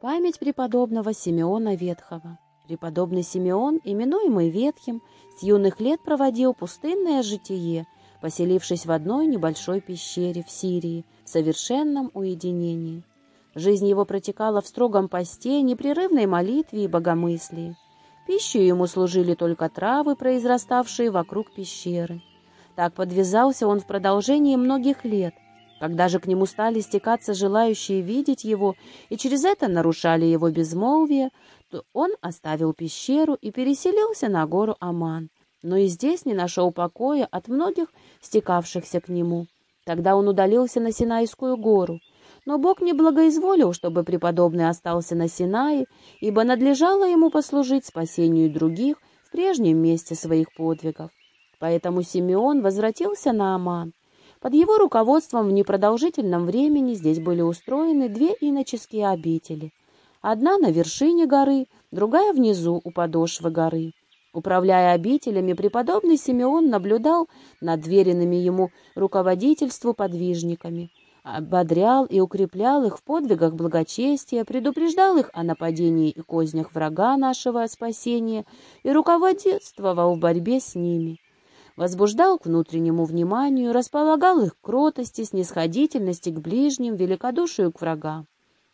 Память преподобного Симеона Ветхого. Преподобный Симеон, именуемый Ветхим, с юных лет проводил пустынное житие, поселившись в одной небольшой пещере в Сирии, в совершенном уединении. Жизнь его протекала в строгом посте, непрерывной молитве и богомыслии. Пищей ему служили только травы, произраставшие вокруг пещеры. Так подвязался он в продолжении многих лет – когда же к нему стали стекаться желающие видеть его и через это нарушали его безмолвие, то он оставил пещеру и переселился на гору Аман, но и здесь не нашел покоя от многих стекавшихся к нему. Тогда он удалился на Синайскую гору, но Бог не благоизволил, чтобы преподобный остался на Синае, ибо надлежало ему послужить спасению других в прежнем месте своих подвигов. Поэтому Симеон возвратился на Аман, под его руководством в непродолжительном времени здесь были устроены две иноческие обители. Одна на вершине горы, другая внизу, у подошвы горы. Управляя обителями, преподобный Симеон наблюдал над веренными ему руководительству подвижниками, ободрял и укреплял их в подвигах благочестия, предупреждал их о нападении и кознях врага нашего спасения и руководствовал в борьбе с ними возбуждал к внутреннему вниманию, располагал их к кротости, снисходительности к ближним, великодушию к врагам.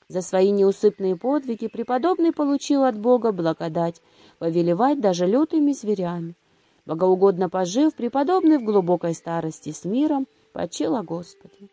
За свои неусыпные подвиги преподобный получил от Бога благодать повелевать даже лютыми зверями. Богоугодно пожив, преподобный в глубокой старости с миром почил о Господе.